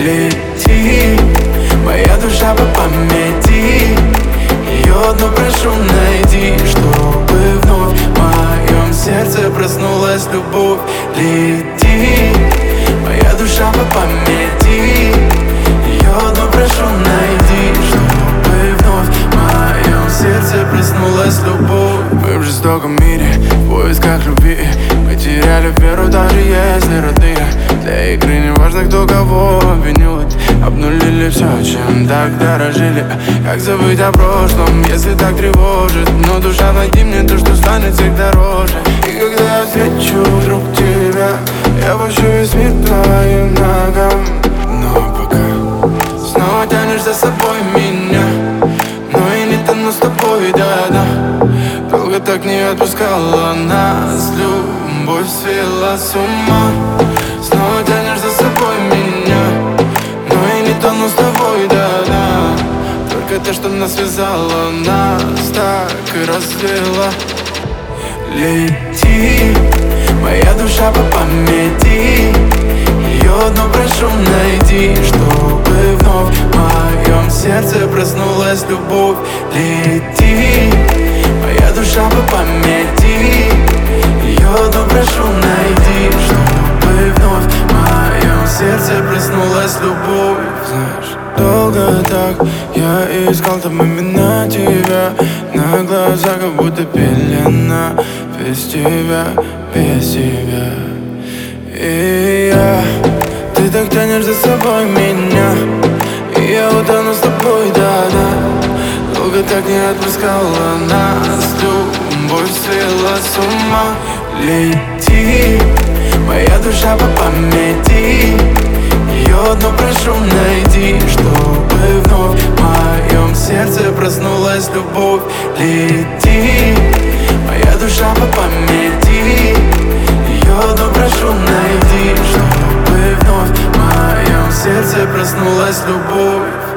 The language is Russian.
лети. Моя душа по памяти. Ее одну прошу найди Чтобы вновь в моем сердце проснулась любовь. Лети. Моя душа по памяти. Ее одну прошу найди Чтобы вновь в моем сердце проснулась любовь. Мы в жестоком мире в поисках любви. Мы теряли веру даже если родные. Для игры не важно кто кого все, чем так дорожили. Как забыть о прошлом, если так тревожит? Но душа найди мне то, что станет всех дороже. И когда я встречу вдруг тебя Я пущу весь мир твоим ногам. Но пока снова тянешь за собой меня. Но и не тону с тобой, да-да. Долго так не отпускала нас Любовь свела с ума. Снова тянешь за собой меня То, что нас связало? Нас так и развела Лети, моя душа по памяти. Ее одну прошу найди Чтобы вновь в моем сердце проснулась любовь. Лети, моя душа по памяти. Ее одну прошу найди Чтобы вновь в моем сердце проснулась любовь. Знаешь, долго так. Я искал там именно тебя. На глазах как будто пелена. Без тебя, без тебя. И я, ты так тянешь за собой меня. И я утону с тобой, да-да. Долго так не отпускала нас. Любовь свела с ума. Лети, моя душа по памяти сердце проснулась любовь. Лети, моя душа по памяти. Ее одну прошу найди Чтобы вновь в моем сердце проснулась любовь